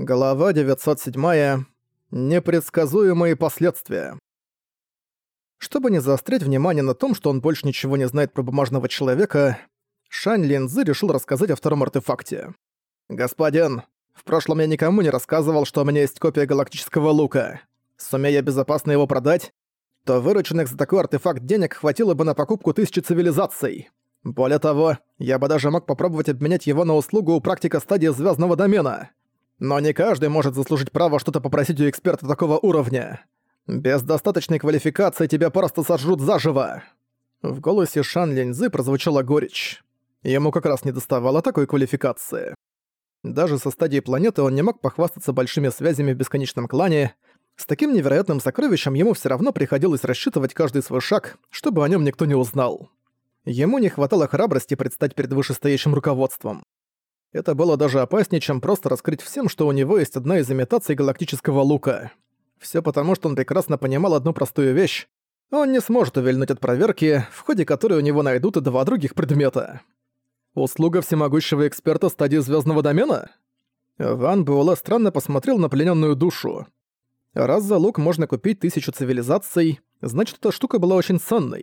Глава 907. Непредсказуемые последствия. Чтобы не заострять внимание на том, что он больше ничего не знает про бумажного человека, Шань Линзы решил рассказать о втором артефакте. «Господин, в прошлом я никому не рассказывал, что у меня есть копия галактического лука. Сумея безопасно его продать, то вырученных за такой артефакт денег хватило бы на покупку тысячи цивилизаций. Более того, я бы даже мог попробовать обменять его на услугу у практика стадии звездного домена. Но не каждый может заслужить право что-то попросить у эксперта такого уровня. Без достаточной квалификации тебя просто сожрут заживо. В голосе Шан Линзы прозвучала горечь. Ему как раз не доставало такой квалификации. Даже со стадии планеты он не мог похвастаться большими связями в бесконечном клане. С таким невероятным сокровищем ему все равно приходилось рассчитывать каждый свой шаг, чтобы о нем никто не узнал. Ему не хватало храбрости предстать перед вышестоящим руководством. Это было даже опаснее, чем просто раскрыть всем, что у него есть одна из имитаций галактического лука. Все потому, что он прекрасно понимал одну простую вещь. Он не сможет увильнуть от проверки, в ходе которой у него найдут и два других предмета. Услуга всемогущего эксперта стадии звездного домена? Ван Буэлэ странно посмотрел на плененную душу. Раз за лук можно купить тысячу цивилизаций, значит, эта штука была очень ценной.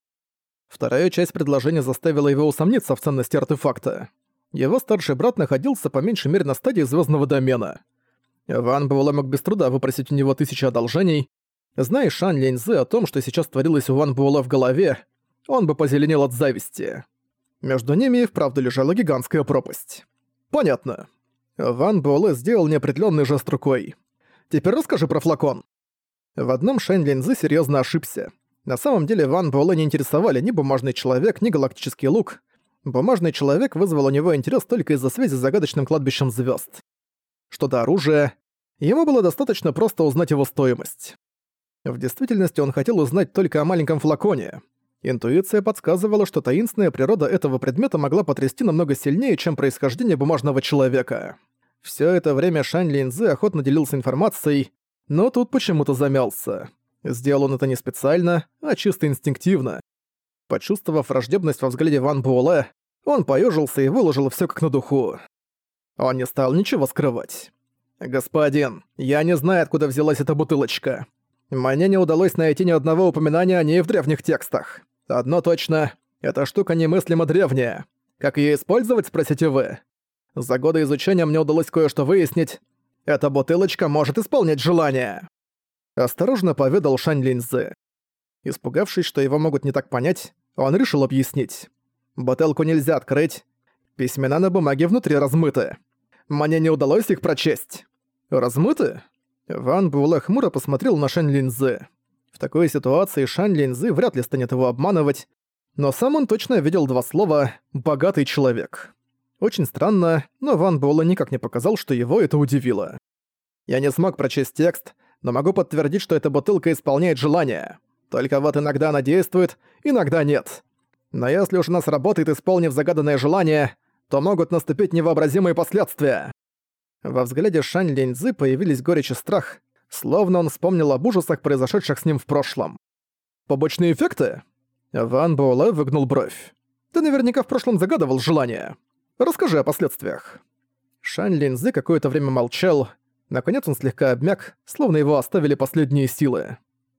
Вторая часть предложения заставила его усомниться в ценности артефакта. Его старший брат находился по меньшей мере на стадии звездного домена. Ван Буэлэ мог без труда выпросить у него тысячи одолжений. Зная Шан Линьзы о том, что сейчас творилось у Ван Буэлэ в голове, он бы позеленел от зависти. Между ними и вправду лежала гигантская пропасть. Понятно. Ван Буэлэ сделал неопределённый жест рукой. «Теперь расскажи про флакон». В одном Шань Линзы серьёзно ошибся. На самом деле Ван Буэлэ не интересовали ни бумажный человек, ни галактический лук. Бумажный человек вызвал у него интерес только из-за связи с загадочным кладбищем звезд. Что до оружия, ему было достаточно просто узнать его стоимость. В действительности он хотел узнать только о маленьком флаконе. Интуиция подсказывала, что таинственная природа этого предмета могла потрясти намного сильнее, чем происхождение бумажного человека. Все это время Шань Линзы охотно делился информацией, но тут почему-то замялся. Сделал он это не специально, а чисто инстинктивно. Почувствовав враждебность во взгляде Ван Буэлэ, он поёжился и выложил всё как на духу. Он не стал ничего скрывать. «Господин, я не знаю, откуда взялась эта бутылочка. Мне не удалось найти ни одного упоминания о ней в древних текстах. Одно точно, эта штука немыслимо древняя. Как её использовать, спросите вы? За годы изучения мне удалось кое-что выяснить. Эта бутылочка может исполнять желание». Осторожно поведал Шань Линзы. Испугавшись, что его могут не так понять, он решил объяснить. «Бутылку нельзя открыть. Письмена на бумаге внутри размыты. Мне не удалось их прочесть». «Размыты?» Ван Буэлэ хмуро посмотрел на Шань Линзы. В такой ситуации Шань Линзы вряд ли станет его обманывать, но сам он точно видел два слова «богатый человек». Очень странно, но Ван Буэлэ никак не показал, что его это удивило. Я не смог прочесть текст, но могу подтвердить, что эта бутылка исполняет желание. Только вот иногда она действует, иногда нет. Но если уж она сработает, исполнив загаданное желание, то могут наступить невообразимые последствия. Во взгляде Шань Линьзы появились горечь и страх, словно он вспомнил об ужасах, произошедших с ним в прошлом. «Побочные эффекты?» Ван Буэлэ выгнул бровь. «Ты наверняка в прошлом загадывал желание. Расскажи о последствиях». Шань Линзы какое-то время молчал, Наконец он слегка обмяк, словно его оставили последние силы.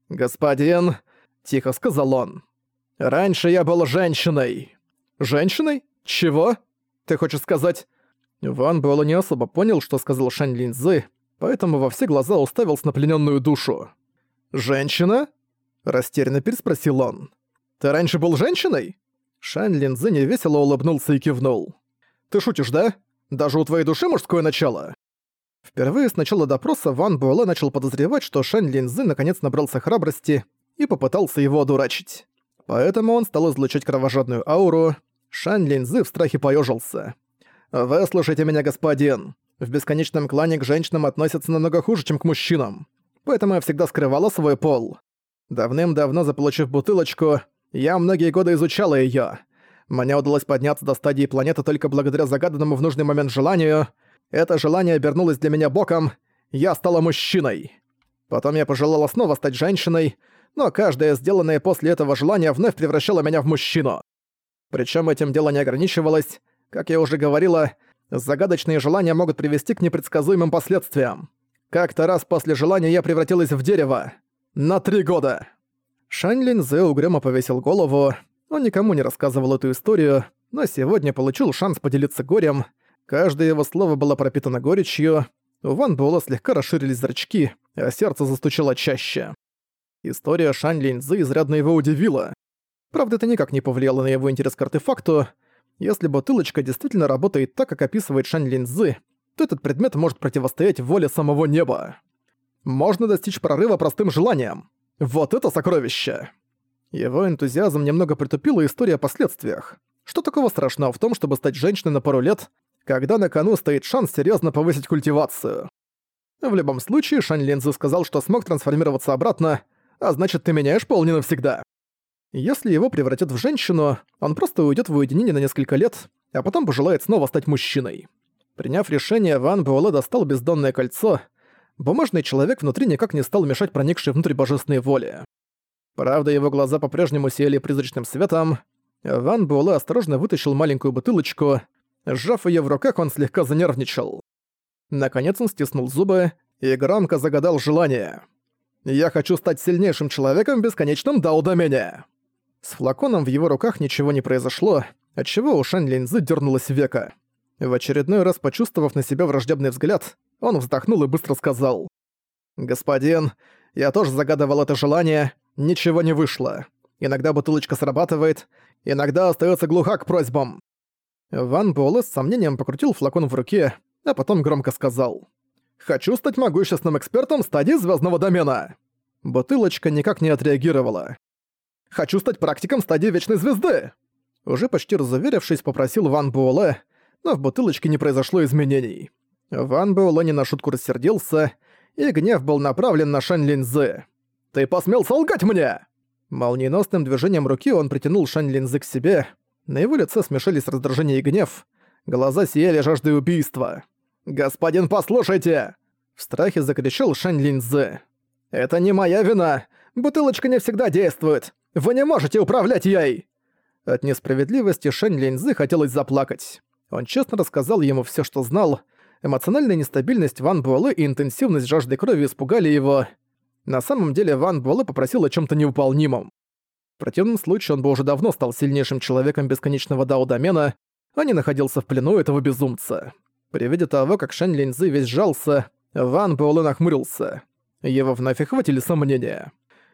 «Господин», — тихо сказал он, — «раньше я был женщиной». «Женщиной? Чего? Ты хочешь сказать...» Ван Буэлэ не особо понял, что сказал Шань Линзы, поэтому во все глаза уставился на плененную душу. «Женщина?» – растерянно переспросил он. «Ты раньше был женщиной?» Шань Линзы невесело улыбнулся и кивнул. «Ты шутишь, да? Даже у твоей души мужское начало?» Впервые с начала допроса Ван Буэлэ начал подозревать, что Шань Линзы наконец набрался храбрости и попытался его одурачить. Поэтому он стал излучать кровожадную ауру. Шань Линзы в страхе поёжился. «Вы слушайте меня, господин. В бесконечном клане к женщинам относятся намного хуже, чем к мужчинам. Поэтому я всегда скрывала свой пол. Давным-давно заполучив бутылочку, я многие годы изучала её. Мне удалось подняться до стадии планеты только благодаря загаданному в нужный момент желанию — это желание обернулось для меня боком, я стала мужчиной. Потом я пожелала снова стать женщиной, но каждое сделанное после этого желание вновь превращало меня в мужчину. Причем этим дело не ограничивалось. Как я уже говорила, Загадочные желания могут привести к непредсказуемым последствиям. Как-то раз после желания я превратилась в дерево. На три года. Шань Линзе угрюмо повесил голову. Он никому не рассказывал эту историю, но сегодня получил шанс поделиться горем. Каждое его слово было пропитано горечью. У Ван Буэлла слегка расширились зрачки, а сердце застучало чаще. История Шань Линзы изрядно его удивила. Правда, это никак не повлияло на его интерес к артефакту. Если бутылочка действительно работает так, как описывает Шань Линзы, то этот предмет может противостоять воле самого неба. Можно достичь прорыва простым желанием. Вот это сокровище! Его энтузиазм немного притупила история о последствиях. Что такого страшного в том, чтобы стать женщиной на пару лет, когда на кону стоит шанс серьезно повысить культивацию? В любом случае, Шань Линзы сказал, что смог трансформироваться обратно, а значит, ты меняешь пол не навсегда. Если его превратят в женщину, он просто уйдет в уединение на несколько лет, а потом пожелает снова стать мужчиной. Приняв решение, Ван Буэлэ достал бездонное кольцо. Бумажный человек внутри никак не стал мешать проникшей внутрь божественной воли. Правда, его глаза по-прежнему сияли призрачным светом. Ван Буэлэ осторожно вытащил маленькую бутылочку. Сжав ее в руках, он слегка занервничал. Наконец он стиснул зубы и громко загадал желание. «Я хочу стать сильнейшим человеком в бесконечном дао-домене!» С флаконом в его руках ничего не произошло, отчего у Шань Линзы дернулась века. В очередной раз почувствовав на себя враждебный взгляд, он вздохнул и быстро сказал. «Господин, я тоже загадывал это желание, ничего не вышло. Иногда бутылочка срабатывает, иногда остается глуха к просьбам». Ван Буэлэ с сомнением покрутил флакон в руке, а потом громко сказал. «Хочу стать могущественным экспертом стадии звездного домена!» Бутылочка никак не отреагировала. Хочу стать практиком стадии Вечной Звезды!» Уже почти разуверившись, попросил Ван Буэлэ, но в бутылочке не произошло изменений. Ван Буэлэ не на шутку рассердился, и гнев был направлен на Шань Линзы. «Ты посмел солгать мне!» Молниеносным движением руки он притянул Шань Линзы к себе. На его лице смешались раздражение и гнев. Глаза сияли жаждой убийства. «Господин, послушайте!» В страхе закричал Шань Линзы. «Это не моя вина! Бутылочка не всегда действует! Вы не можете управлять ей!» От несправедливости Шэнь Линзы хотелось заплакать. Он честно рассказал ему все, что знал. Эмоциональная нестабильность Ван Буэлэ и интенсивность жажды крови испугали его. На самом деле Ван Буэлэ попросил о чем то невыполнимом. В противном случае он бы уже давно стал сильнейшим человеком бесконечного дао-домена, а не находился в плену этого безумца. При виде того, как Шэнь Линзы весь сжался, Ван Буэлэ нахмурился. Его вновь охватили сомнения.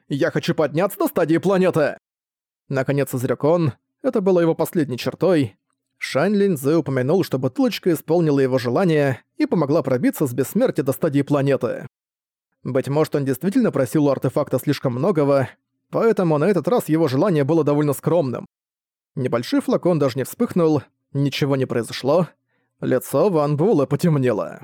Я хочу подняться до стадии планеты!» Наконец изрёк он. Это было его последней чертой. Шань Линзы упомянул, что бутылочка исполнила его желание и помогла пробиться с бессмертия до стадии планеты. Быть может, он действительно просил у артефакта слишком многого, поэтому на этот раз его желание было довольно скромным. Небольшой флакон даже не вспыхнул, ничего не произошло. Лицо Ван Була потемнело.